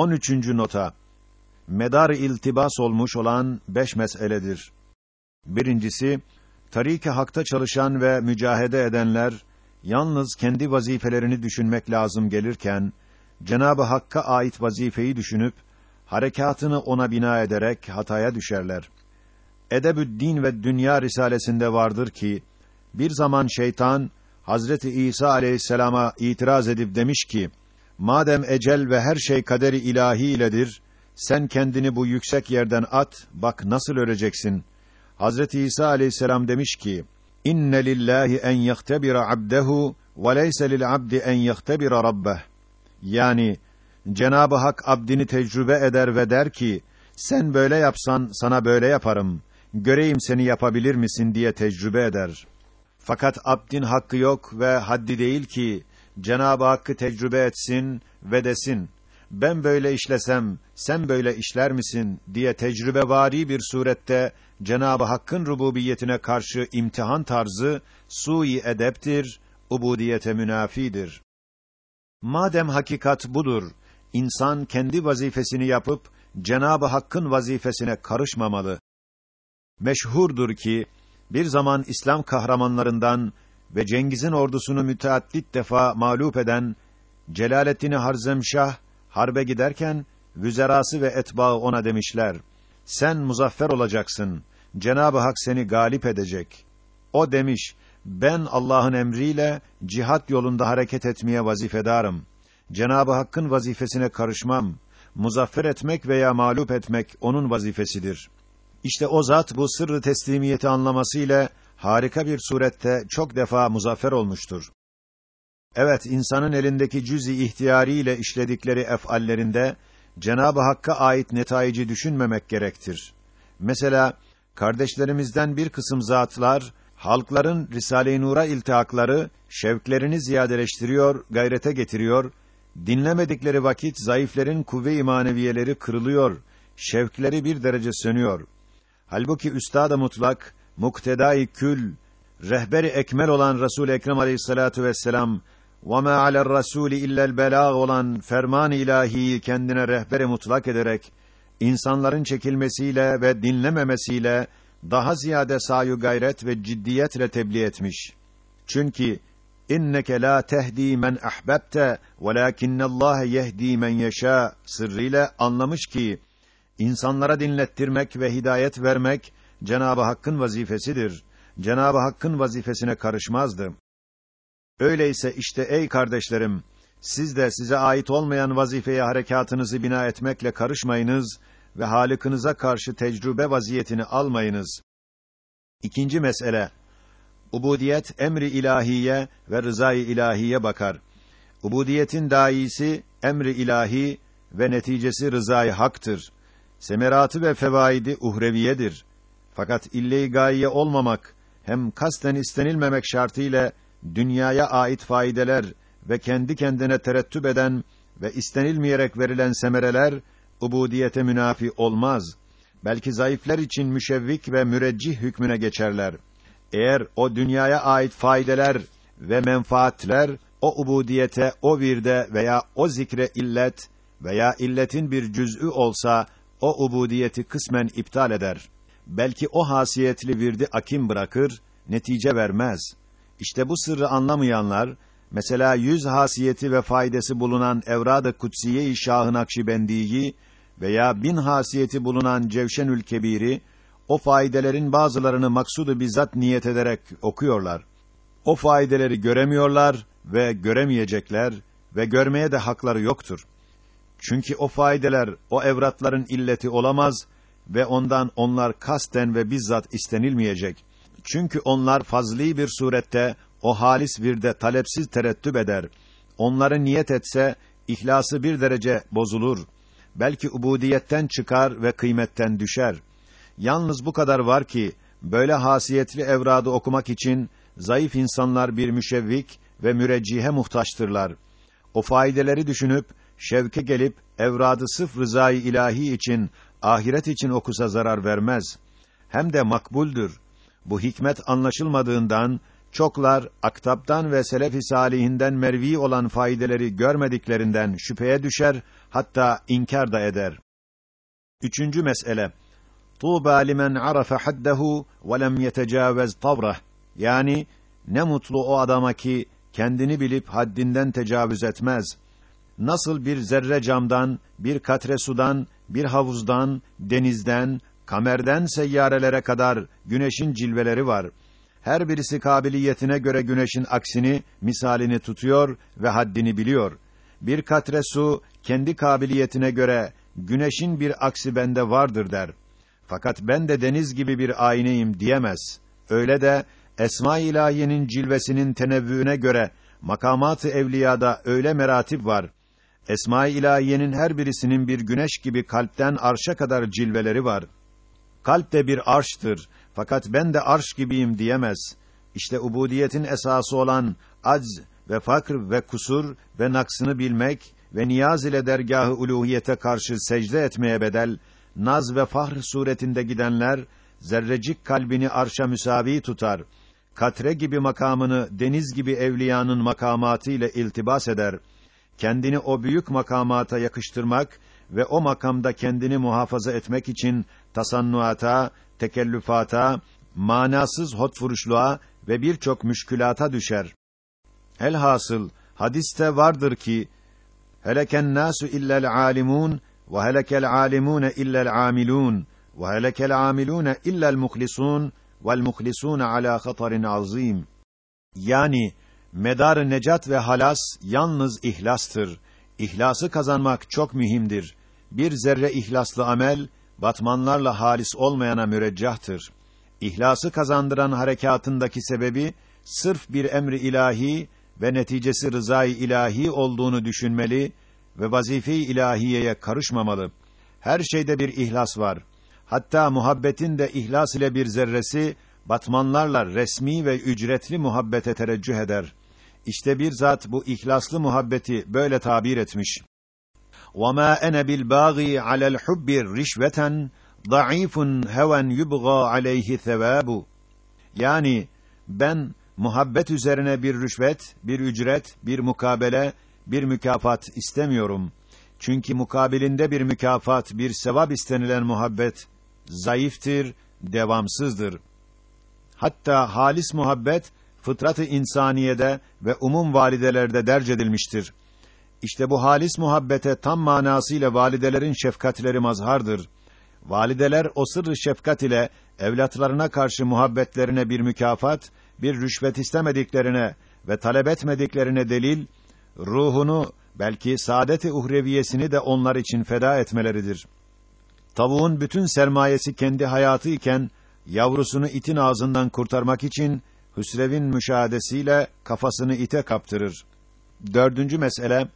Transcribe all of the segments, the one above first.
13. nota medar iltibas olmuş olan beş meseledir. Birincisi, tarik-i hakta çalışan ve mücahede edenler yalnız kendi vazifelerini düşünmek lazım gelirken Cenabı Hakk'a ait vazifeyi düşünüp harekatını ona bina ederek hataya düşerler. Edebü'd-Din ve Dünya risalesinde vardır ki bir zaman şeytan Hazreti İsa aleyhisselama itiraz edip demiş ki: Madem ecel ve her şey kaderi ilahi iledir, sen kendini bu yüksek yerden at, bak nasıl öleceksin. Hazreti İsa aleyhisselam demiş ki: İnne lillahi en yehtebira abdehu ve leyse lil abdi en yehtebira rabbeh. Yani Cenabı Hak abdini tecrübe eder ve der ki: Sen böyle yapsan sana böyle yaparım. Göreyim seni yapabilir misin diye tecrübe eder. Fakat abdin hakkı yok ve haddi değil ki Cenab-ı Hakk'ı tecrübe etsin ve desin ben böyle işlesem sen böyle işler misin diye tecrübevari bir surette Cenab-ı Hakk'ın rububiyetine karşı imtihan tarzı sui edeptir, ubudiyete münafidir. Madem hakikat budur, insan kendi vazifesini yapıp Cenab-ı Hakk'ın vazifesine karışmamalı. Meşhurdur ki bir zaman İslam kahramanlarından ve Cengiz'in ordusunu müteaddit defa mağlup eden Celaleddin Harzemşah harbe giderken vüzerası ve etbaı ona demişler: Sen muzaffer olacaksın. Cenab-ı Hak seni galip edecek. O demiş: Ben Allah'ın emriyle cihat yolunda hareket etmeye vazifedarım. Cenab-ı Hakk'ın vazifesine karışmam. Muzaffer etmek veya mağlup etmek onun vazifesidir. İşte o zat bu sırrı teslimiyeti anlamasıyla harika bir surette çok defa muzaffer olmuştur. Evet, insanın elindeki cüz-i ihtiyari ile işledikleri ef'allerinde Cenab-ı Hakk'a ait netaici düşünmemek gerektir. Mesela kardeşlerimizden bir kısım zatlar halkların Risale-i Nur'a iltihakları şevklerini ziyadeleştiriyor, gayrete getiriyor. Dinlemedikleri vakit zayıflerin kuvve-i maneviyeleri kırılıyor, şevkleri bir derece sönüyor. Halbuki üstad-ı mutlak, muktedai kül, rehber ekmel olan Resul Ekrem Aleyhissalatu vesselam ve ma alel rasuli illel belag olan ferman ilahi kendine rehberi mutlak ederek insanların çekilmesiyle ve dinlememesiyle daha ziyade sayu gayret ve ciddiyetle tebliğ etmiş. Çünkü inneke la tehdi men ahbabte velakinnallah yehdi men yeşa sırrıyla anlamış ki insanlara dinlettirmek ve hidayet vermek Cenabı Hakk'ın vazifesidir. Cenabı Hakk'ın vazifesine karışmazdı. Öyleyse işte ey kardeşlerim, siz de size ait olmayan vazifeye harekatınızı bina etmekle karışmayınız ve halikinize karşı tecrübe vaziyetini almayınız. İkinci mesele, ubudiyet emri ilahiye ve rızayı ilahiye bakar. Ubudiyetin daisi emri ilahi ve neticesi rızayı haktır. Semeratı ve fevaidi uhreviyedir. Fakat ille-i gaye olmamak hem kasten istenilmemek şartıyla dünyaya ait faydeler ve kendi kendine terettüp eden ve istenilmeyerek verilen semereler ubudiyete münafi olmaz. Belki zayıflar için müşevvik ve müreccih hükmüne geçerler. Eğer o dünyaya ait faydeler ve menfaatler o ubudiyete, o virde veya o zikre illet veya illetin bir cüz'ü olsa o ubudiyeti kısmen iptal eder. Belki o hasiyetli virdi akim bırakır, netice vermez. İşte bu sırrı anlamayanlar, mesela yüz hasiyeti ve faydası bulunan Evrad-ı Kutsiye-i Şah-ı Nakşibendi'yi veya bin hasiyeti bulunan Cevşenül Kebir'i, o faydelerin bazılarını maksudu bizzat niyet ederek okuyorlar. O faydeleri göremiyorlar ve göremeyecekler ve görmeye de hakları yoktur. Çünkü o faydeler o evratların illeti olamaz ve ondan onlar kasten ve bizzat istenilmeyecek. Çünkü onlar fazli bir surette o halis bir de talepsiz terettüp eder. Onları niyet etse ihlası bir derece bozulur. Belki ubudiyetten çıkar ve kıymetten düşer. Yalnız bu kadar var ki böyle hasiyetli evradı okumak için zayıf insanlar bir müşevvik ve müreccihe muhtaçtırlar. O faydeleri düşünüp şevke gelip evradı sıf rızayı ilahi için ahiret için okusa zarar vermez. Hem de makbuldür. Bu hikmet anlaşılmadığından çoklar aktaptan ve selef-i salihinden mervi olan faydeleri görmediklerinden şüpheye düşer, hatta inkar da eder. Üçüncü mesele. Tuğba limen arafa haddehu ve lem yetecavez. Yani ne mutlu o adama ki kendini bilip haddinden tecavüz etmez. Nasıl bir zerre camdan, bir katre sudan, bir havuzdan, denizden, kamerden seyyarelere kadar güneşin cilveleri var. Her birisi kabiliyetine göre güneşin aksini, misalini tutuyor ve haddini biliyor. Bir katre su kendi kabiliyetine göre güneşin bir aksi bende vardır der. Fakat ben de deniz gibi bir ayneyim diyemez. Öyle de Esma-i İlahiye'nin cilvesinin tenevvüğüne göre makamat-ı evliyada öyle meratip var. Esma-i İlahiye'nin her birisinin bir güneş gibi kalpten arşa kadar cilveleri var. Kalp de bir arştır. Fakat ben de arş gibiyim diyemez. İşte ubudiyetin esası olan acz ve fakr ve kusur ve naksını bilmek ve niyaz ile dergâh-ı uluhiyete karşı secde etmeye bedel, naz ve fahr suretinde gidenler, zerrecik kalbini arşa müsavi tutar. Katre gibi makamını deniz gibi evliyanın makamatı ile iltibas eder. Kendini o büyük makamata yakıştırmak ve o makamda kendini muhafaza etmek için tasannuata, tekellüfata, manasız hotfuruşluğa ve birçok müşkülata düşer. Elhasıl hadiste vardır ki heleken nasu illel alimun ve helekel alimun illel amilun ve helekel amilun illel muhlisun vel muhlisun ala hatarin azim. Yani medar necat ve halas yalnız ihlastır. İhlası kazanmak çok mühimdir. Bir zerre ihlaslı amel batmanlarla halis olmayana müreccahtır. İhlası kazandıran harekatındaki sebebi sırf bir emri ilahi ve neticesi rızayı ilahi olduğunu düşünmeli ve vazife-i ilahiyeye karışmamalı. Her şeyde bir ihlas var. Hatta muhabbetin de ihlas ile bir zerresi batmanlarla resmi ve ücretli muhabbete tereccüh eder. İşte bir zat bu ihlaslı muhabbeti böyle tabir etmiş. وَمَا أَنَا بِالْبَاغِي عَلَى الْحُبِّ رِشْوَةً ضَعِيفٌ هَوًا يُبْغَى عَلَيْهِ ثَوَابُ Yani ben muhabbet üzerine bir rüşvet, bir ücret, bir mukabele, bir mükafat istemiyorum. Çünkü mukabilinde bir mükafat, bir sevap istenilen muhabbet zayıftır, devamsızdır. Hatta halis muhabbet fıtratı insaniyede ve umum validelerde derc edilmiştir. İşte bu halis muhabbete tam manasıyla validelerin şefkatleri mazhardır. Valideler o sırrı şefkat ile evlatlarına karşı muhabbetlerine bir mükafat, bir rüşvet istemediklerine ve talep etmediklerine delil, ruhunu belki saadet-i uhreviyesini de onlar için feda etmeleridir. Tavuğun bütün sermayesi kendi hayatı iken yavrusunu itin ağzından kurtarmak için Hüsrev'in müşahadesiyle kafasını ite kaptırır. Dördüncü mesele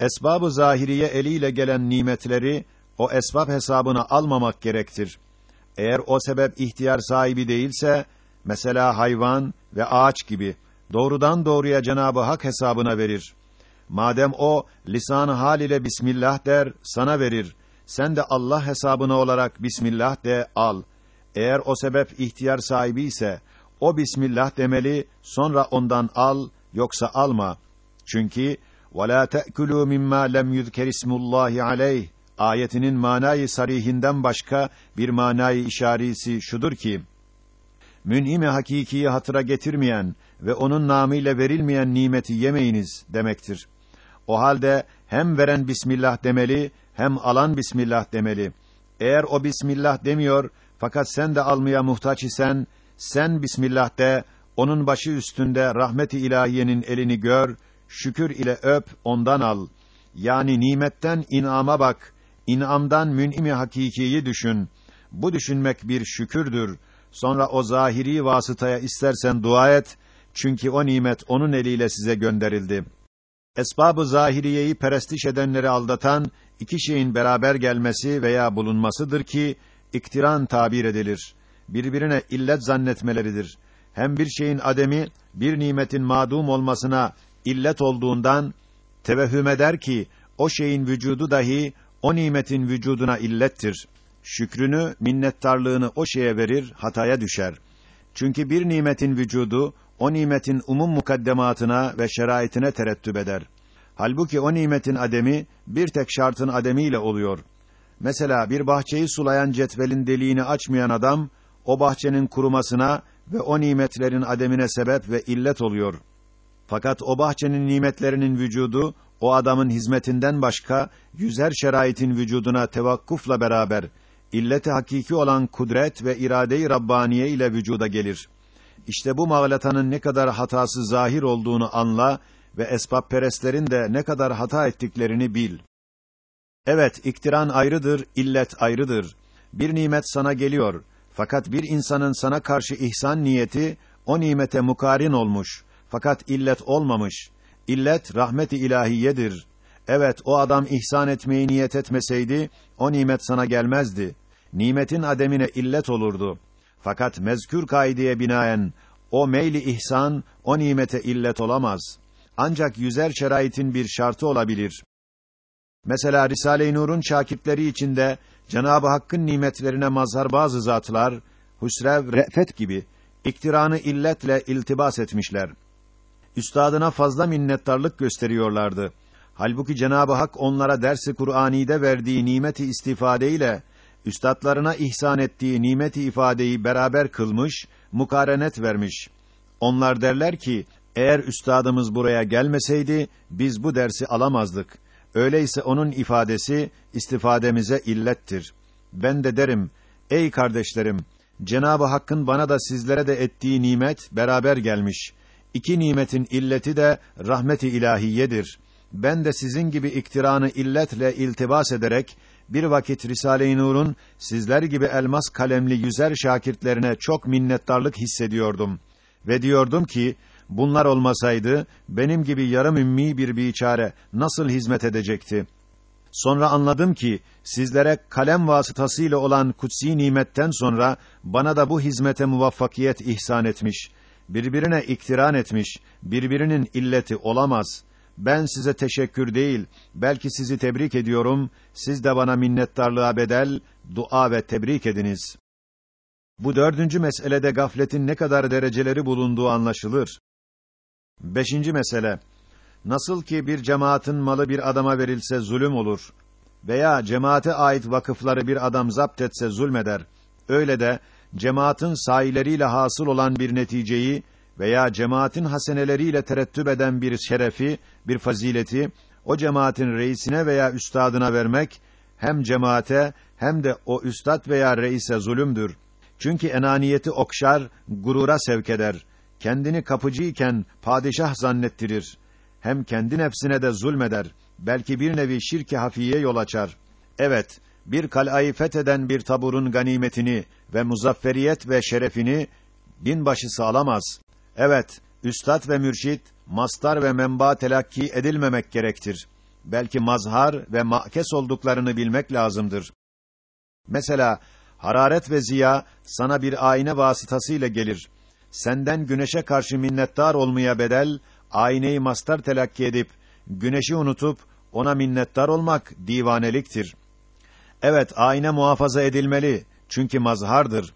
esbab-ı zahiriye eliyle gelen nimetleri o esbab hesabına almamak gerektir. Eğer o sebep ihtiyar sahibi değilse, mesela hayvan ve ağaç gibi doğrudan doğruya Cenabı Hak hesabına verir. Madem o lisan hal ile bismillah der, sana verir. Sen de Allah hesabına olarak bismillah de al. Eğer o sebep ihtiyar sahibi ise o bismillah demeli, sonra ondan al, yoksa alma. Çünkü وَلَا تَأْكُلُوا مِمَّا لَمْ يُذْكَرِ اسْمُ اللّٰهِ عَلَيْهِ ayetinin manayı sarihinden başka bir manayı işarisi şudur ki mün'ime hakikiyi hatıra getirmeyen ve onun namıyla verilmeyen nimeti yemeyiniz demektir. O halde hem veren bismillah demeli hem alan bismillah demeli. Eğer o bismillah demiyor fakat sen de almaya muhtaç isen sen bismillah de onun başı üstünde rahmet-i ilahiyenin elini gör, şükür ile öp, ondan al. Yani nimetten inama bak, inamdan mün'imi hakikiyi düşün. Bu düşünmek bir şükürdür. Sonra o zahiri vasıtaya istersen dua et, çünkü o nimet onun eliyle size gönderildi. Esbab-ı zahiriyeyi perestiş edenleri aldatan iki şeyin beraber gelmesi veya bulunmasıdır ki iktiran tabir edilir. Birbirine illet zannetmeleridir. Hem bir şeyin ademi bir nimetin madum olmasına illet olduğundan tevehhüm eder ki o şeyin vücudu dahi o nimetin vücuduna illettir. Şükrünü, minnettarlığını o şeye verir, hataya düşer. Çünkü bir nimetin vücudu o nimetin umum mukaddematına ve şeraitine terettüp eder. Halbuki o nimetin ademi bir tek şartın ademiyle oluyor. Mesela bir bahçeyi sulayan cetvelin deliğini açmayan adam o bahçenin kurumasına ve o nimetlerin ademine sebep ve illet oluyor. Fakat o bahçenin nimetlerinin vücudu o adamın hizmetinden başka yüzer şeraitin vücuduna tevakkufla beraber illeti hakiki olan kudret ve irade-i rabbaniye ile vücuda gelir. İşte bu mağlatanın ne kadar hatası zahir olduğunu anla ve esbab perestlerin de ne kadar hata ettiklerini bil. Evet, iktiran ayrıdır, illet ayrıdır. Bir nimet sana geliyor. Fakat bir insanın sana karşı ihsan niyeti, o nimete mukarin olmuş. Fakat illet olmamış. İllet, rahmet-i ilahiyedir. Evet, o adam ihsan etmeyi niyet etmeseydi, o nimet sana gelmezdi. Nimetin ademine illet olurdu. Fakat mezkür kaideye binaen, o meyli ihsan, o nimete illet olamaz. Ancak yüzer şeraitin bir şartı olabilir. Mesela Risale-i Nur'un şakirtleri içinde Cenab-ı Hakk'ın nimetlerine mazhar bazı zatlar, Husrev, Re'fet gibi iktiranı illetle iltibas etmişler. Üstadına fazla minnettarlık gösteriyorlardı. Halbuki Cenab-ı Hak onlara dersi Kur'ani'de verdiği nimeti istifadeyle üstadlarına ihsan ettiği nimeti ifadeyi beraber kılmış, mukarenet vermiş. Onlar derler ki, eğer üstadımız buraya gelmeseydi, biz bu dersi alamazdık. Öyleyse onun ifadesi, istifademize illettir. Ben de derim, ey kardeşlerim, Cenab-ı Hakk'ın bana da sizlere de ettiği nimet beraber gelmiş. İki nimetin illeti de rahmeti ilahiyedir. Ben de sizin gibi iktiranı illetle iltibas ederek bir vakit Risale-i Nur'un sizler gibi elmas kalemli yüzer şakirtlerine çok minnettarlık hissediyordum ve diyordum ki bunlar olmasaydı benim gibi yarım ümmi bir biçare nasıl hizmet edecekti? Sonra anladım ki sizlere kalem vasıtasıyla olan kutsi nimetten sonra bana da bu hizmete muvaffakiyet ihsan etmiş, birbirine iktiran etmiş, birbirinin illeti olamaz. Ben size teşekkür değil, belki sizi tebrik ediyorum, siz de bana minnettarlığa bedel, dua ve tebrik ediniz. Bu dördüncü meselede gafletin ne kadar dereceleri bulunduğu anlaşılır. Beşinci mesele. Nasıl ki bir cemaatin malı bir adama verilse zulüm olur veya cemaate ait vakıfları bir adam zapt etse zulmeder. Öyle de cemaatin sahileriyle hasıl olan bir neticeyi veya cemaatin haseneleriyle terettüp eden bir şerefi, bir fazileti o cemaatin reisine veya üstadına vermek hem cemaate hem de o üstad veya reise zulümdür. Çünkü enaniyeti okşar, gurura sevk eder. Kendini kapıcıyken padişah zannettirir. Hem kendi nefsine de zulmeder. Belki bir nevi şirki hafiye yol açar. Evet, bir kal'ayı fetheden bir taburun ganimetini ve muzafferiyet ve şerefini binbaşı sağlamaz. Evet, üstad ve mürşit, mastar ve menba telakki edilmemek gerektir. Belki mazhar ve makes olduklarını bilmek lazımdır. Mesela, hararet ve ziya sana bir ayna vasıtasıyla gelir. Senden güneşe karşı minnettar olmaya bedel, ayneyi mastar telakki edip, güneşi unutup, ona minnettar olmak divaneliktir. Evet, ayna muhafaza edilmeli, çünkü mazhardır.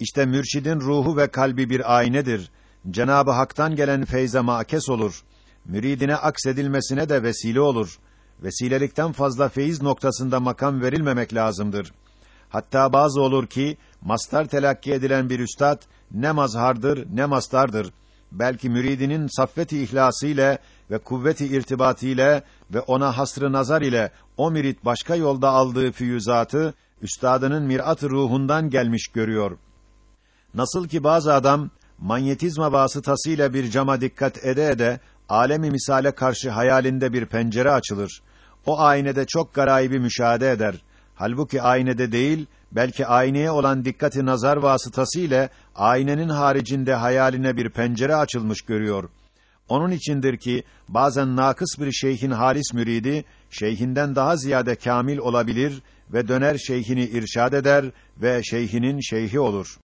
İşte mürşidin ruhu ve kalbi bir aynedir. Cenabı Hak'tan gelen feyze makes olur. Müridine aksedilmesine de vesile olur. Vesilelikten fazla feyiz noktasında makam verilmemek lazımdır. Hatta bazı olur ki mastar telakki edilen bir üstad ne mazhardır ne mastardır. Belki müridinin saffeti ihlası ile ve kuvveti irtibatı ile ve ona hasrı nazar ile o mürit başka yolda aldığı füyüzatı üstadının mirat ruhundan gelmiş görüyor. Nasıl ki bazı adam manyetizma vasıtasıyla bir cama dikkat ede ede alemi misale karşı hayalinde bir pencere açılır. O aynede çok garayibi müşahede eder. Halbuki aynede değil, belki ayneye olan dikkati nazar vasıtasıyla aynenin haricinde hayaline bir pencere açılmış görüyor. Onun içindir ki bazen nakıs bir şeyhin halis müridi şeyhinden daha ziyade kamil olabilir ve döner şeyhini irşad eder ve şeyhinin şeyhi olur.